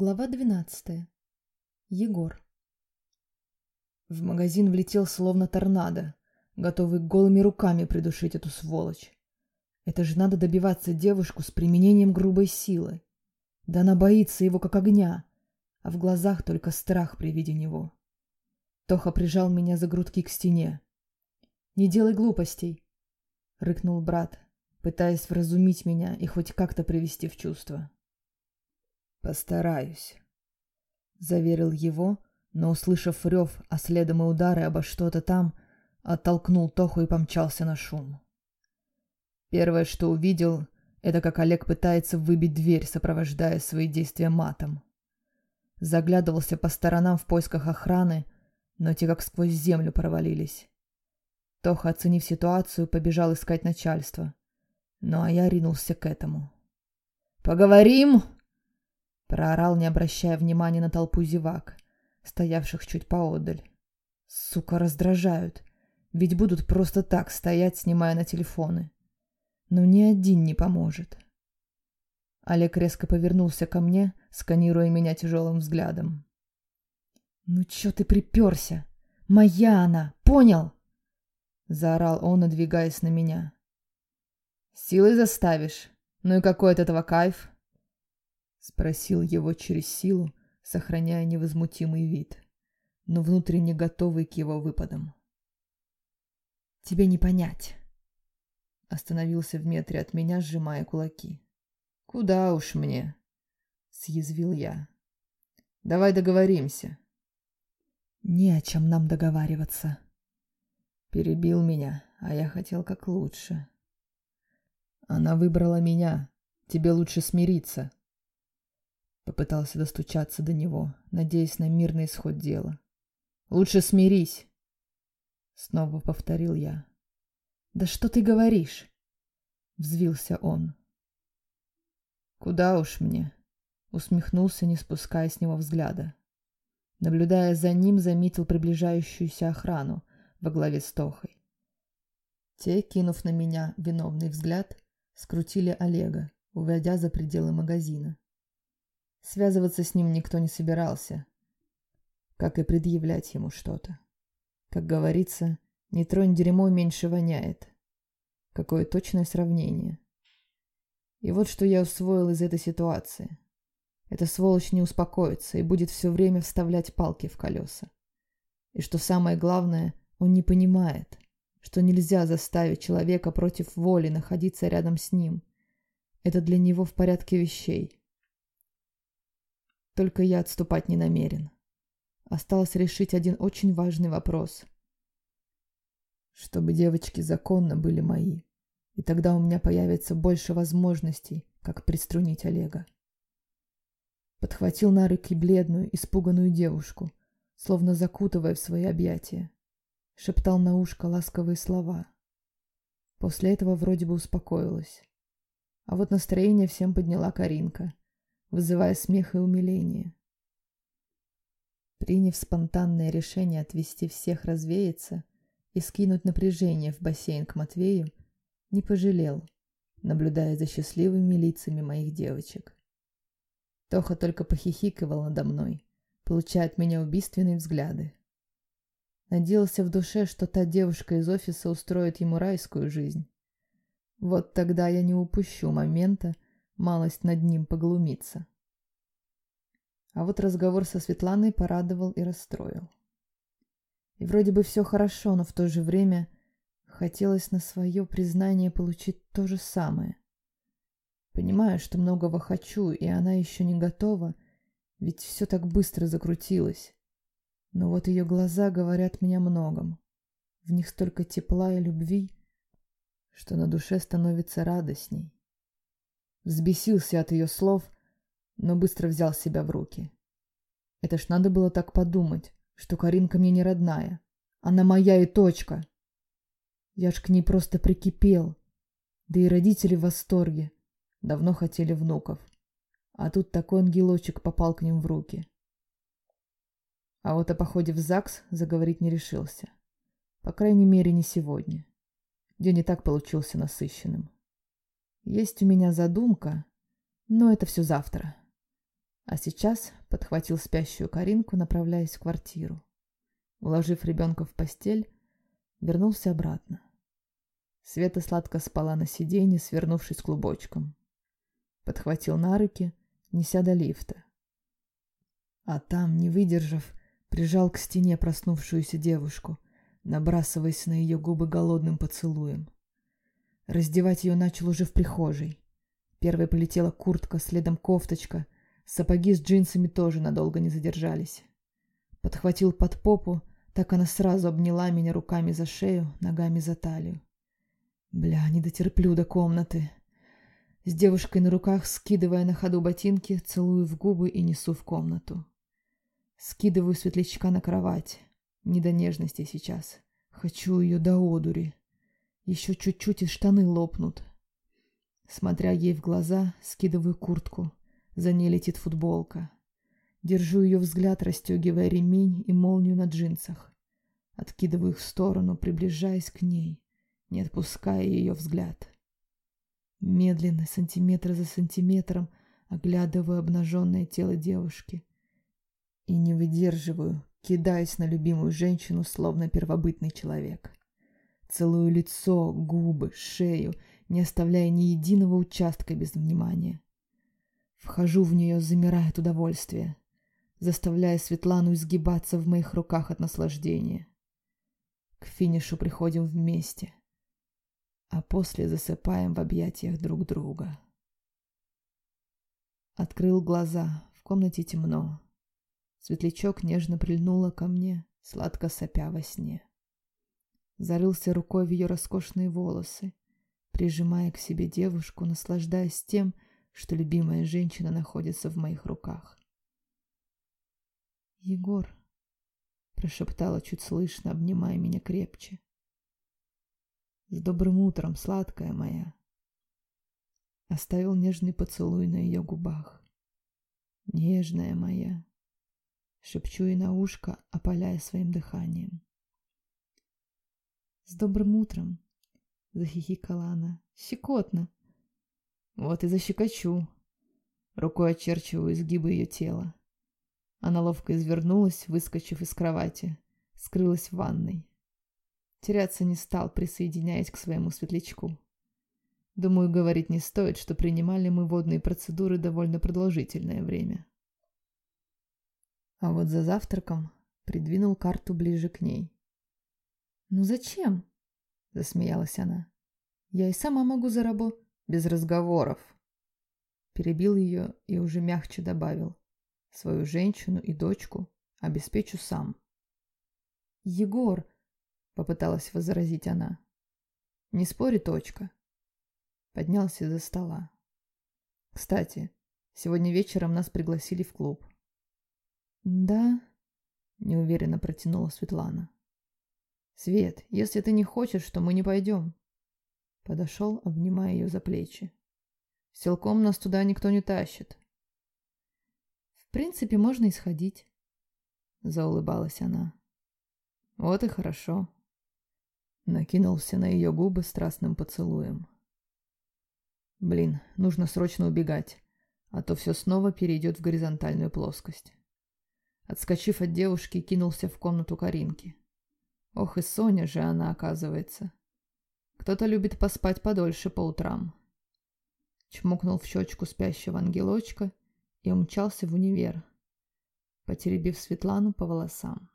Глава двенадцатая. Егор. В магазин влетел словно торнадо, готовый голыми руками придушить эту сволочь. Это же надо добиваться девушку с применением грубой силы. Да она боится его как огня, а в глазах только страх при виде него. Тоха прижал меня за грудки к стене. «Не делай глупостей!» — рыкнул брат, пытаясь вразумить меня и хоть как-то привести в чувство. «Постараюсь», — заверил его, но, услышав рев, а следом и удары обо что-то там, оттолкнул Тоху и помчался на шум. Первое, что увидел, это как Олег пытается выбить дверь, сопровождая свои действия матом. Заглядывался по сторонам в поисках охраны, но те как сквозь землю провалились. Тоха, оценив ситуацию, побежал искать начальство. Ну а я ринулся к этому. «Поговорим!» Проорал, не обращая внимания на толпу зевак, стоявших чуть поодаль. Сука, раздражают. Ведь будут просто так стоять, снимая на телефоны. Но ни один не поможет. Олег резко повернулся ко мне, сканируя меня тяжелым взглядом. «Ну чё ты приперся? Моя она, понял?» Заорал он, надвигаясь на меня. «Силой заставишь? Ну и какой от этого кайф?» Спросил его через силу, сохраняя невозмутимый вид, но внутренне готовый к его выпадам. «Тебе не понять!» Остановился в метре от меня, сжимая кулаки. «Куда уж мне?» — съязвил я. «Давай договоримся». «Не о чем нам договариваться». Перебил меня, а я хотел как лучше. «Она выбрала меня. Тебе лучше смириться», Попытался достучаться до него, надеясь на мирный исход дела. «Лучше смирись!» Снова повторил я. «Да что ты говоришь?» Взвился он. «Куда уж мне?» Усмехнулся, не спуская с него взгляда. Наблюдая за ним, заметил приближающуюся охрану во главе с Тохой. Те, кинув на меня виновный взгляд, скрутили Олега, уводя за пределы магазина. Связываться с ним никто не собирался, как и предъявлять ему что-то. Как говорится, не тронь дерьмо, меньше воняет. Какое точное сравнение. И вот что я усвоил из этой ситуации. Эта сволочь не успокоится и будет все время вставлять палки в колеса. И что самое главное, он не понимает, что нельзя заставить человека против воли находиться рядом с ним. Это для него в порядке вещей. Только я отступать не намерен. Осталось решить один очень важный вопрос. Чтобы девочки законно были мои. И тогда у меня появится больше возможностей, как приструнить Олега. Подхватил на руки бледную, испуганную девушку, словно закутывая в свои объятия. Шептал на ушко ласковые слова. После этого вроде бы успокоилась. А вот настроение всем подняла Каринка — вызывая смех и умиление. Приняв спонтанное решение отвести всех развеяться и скинуть напряжение в бассейн к Матвею, не пожалел, наблюдая за счастливыми лицами моих девочек. Тоха только похихикивал надо мной, получая от меня убийственные взгляды. Надеялся в душе, что та девушка из офиса устроит ему райскую жизнь. Вот тогда я не упущу момента, малость над ним поглумиться. А вот разговор со Светланой порадовал и расстроил. И вроде бы все хорошо, но в то же время хотелось на свое признание получить то же самое. Понимаю, что многого хочу, и она еще не готова, ведь все так быстро закрутилось. Но вот ее глаза говорят мне многом. В них столько тепла и любви, что на душе становится радостней. Взбесился от ее слов, но быстро взял себя в руки. Это ж надо было так подумать, что Каринка мне не родная. Она моя и точка. Я ж к ней просто прикипел. Да и родители в восторге. Давно хотели внуков. А тут такой ангелочек попал к ним в руки. А вот о походе в ЗАГС заговорить не решился. По крайней мере, не сегодня. День и так получился насыщенным. Есть у меня задумка, но это все завтра. А сейчас подхватил спящую Каринку, направляясь в квартиру. Уложив ребенка в постель, вернулся обратно. Света сладко спала на сиденье, свернувшись клубочком. Подхватил на руки, неся до лифта. А там, не выдержав, прижал к стене проснувшуюся девушку, набрасываясь на ее губы голодным поцелуем. Раздевать ее начал уже в прихожей. Первой полетела куртка, следом кофточка. Сапоги с джинсами тоже надолго не задержались. Подхватил под попу, так она сразу обняла меня руками за шею, ногами за талию. Бля, не дотерплю до комнаты. С девушкой на руках, скидывая на ходу ботинки, целую в губы и несу в комнату. Скидываю светлячка на кровать. Не до нежности сейчас. Хочу ее до одури. Еще чуть-чуть и штаны лопнут. Смотря ей в глаза, скидываю куртку. За ней летит футболка. Держу ее взгляд, расстегивая ремень и молнию на джинсах. Откидываю их в сторону, приближаясь к ней, не отпуская ее взгляд. Медленно, сантиметр за сантиметром, оглядываю обнаженное тело девушки. И не выдерживаю, кидаясь на любимую женщину, словно первобытный человек. Целую лицо, губы, шею, не оставляя ни единого участка без внимания. Вхожу в нее, замирая от удовольствия, заставляя Светлану изгибаться в моих руках от наслаждения. К финишу приходим вместе, а после засыпаем в объятиях друг друга. Открыл глаза, в комнате темно. Светлячок нежно прильнула ко мне, сладко сопя во сне. Зарылся рукой в ее роскошные волосы, прижимая к себе девушку, наслаждаясь тем, что любимая женщина находится в моих руках. «Егор», — прошептала чуть слышно, обнимая меня крепче. «С добрым утром, сладкая моя!» Оставил нежный поцелуй на ее губах. «Нежная моя!» Шепчу ей на ушко, опаляя своим дыханием. «С добрым утром!» — захихикала она. «Щекотно!» «Вот и защекочу!» Рукой очерчиваю изгибы ее тела. Она ловко извернулась, выскочив из кровати, скрылась в ванной. Теряться не стал, присоединяясь к своему светлячку. Думаю, говорить не стоит, что принимали мы водные процедуры довольно продолжительное время. А вот за завтраком придвинул карту ближе к ней. «Ну зачем?» — засмеялась она. «Я и сама могу заработать без разговоров». Перебил ее и уже мягче добавил. «Свою женщину и дочку обеспечу сам». «Егор!» — попыталась возразить она. «Не спори, точка». Поднялся из-за стола. «Кстати, сегодня вечером нас пригласили в клуб. «Да?» — неуверенно протянула Светлана. «Свет, если ты не хочешь, то мы не пойдем». Подошел, обнимая ее за плечи. «Силком нас туда никто не тащит». «В принципе, можно исходить», — заулыбалась она. «Вот и хорошо». Накинулся на ее губы страстным поцелуем. «Блин, нужно срочно убегать, а то все снова перейдет в горизонтальную плоскость». Отскочив от девушки, кинулся в комнату Каринки. Ох и Соня же она, оказывается. Кто-то любит поспать подольше по утрам. Чмокнул в щечку спящего ангелочка и умчался в универ, потеребив Светлану по волосам.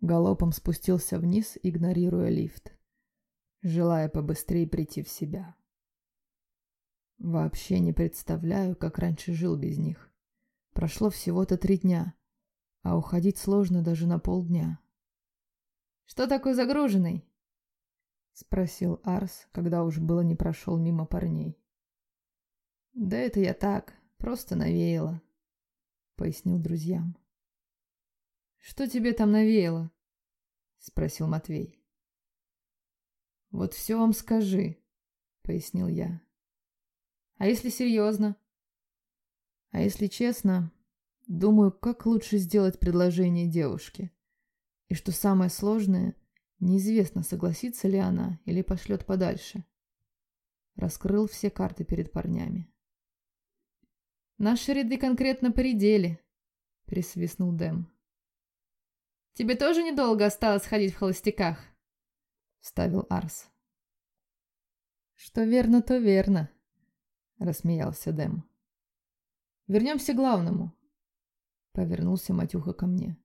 Галопом спустился вниз, игнорируя лифт, желая побыстрее прийти в себя. Вообще не представляю, как раньше жил без них. Прошло всего-то три дня, а уходить сложно даже на полдня. «Что такой загруженный?» — спросил Арс, когда уж было не прошел мимо парней. «Да это я так, просто навеяло», — пояснил друзьям. «Что тебе там навеяло?» — спросил Матвей. «Вот все вам скажи», — пояснил я. «А если серьезно?» А если честно, думаю, как лучше сделать предложение девушке. И что самое сложное, неизвестно, согласится ли она или пошлет подальше. Раскрыл все карты перед парнями. Наши ряды конкретно поредели, присвистнул Дэм. Тебе тоже недолго осталось ходить в холостяках? Вставил Арс. Что верно, то верно, рассмеялся Дэм. Вернемся к главному. Повернулся Матюха ко мне.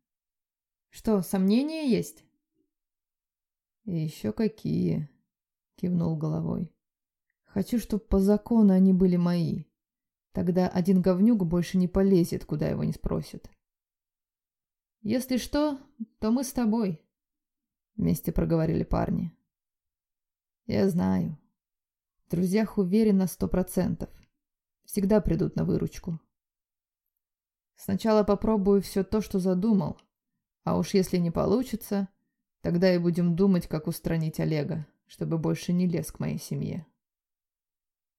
Что, сомнения есть? еще какие, кивнул головой. Хочу, чтобы по закону они были мои. Тогда один говнюк больше не полезет, куда его не спросят. Если что, то мы с тобой, вместе проговорили парни. Я знаю. В друзьях уверен на сто процентов. Всегда придут на выручку. Сначала попробую все то, что задумал. А уж если не получится, тогда и будем думать, как устранить Олега, чтобы больше не лез к моей семье.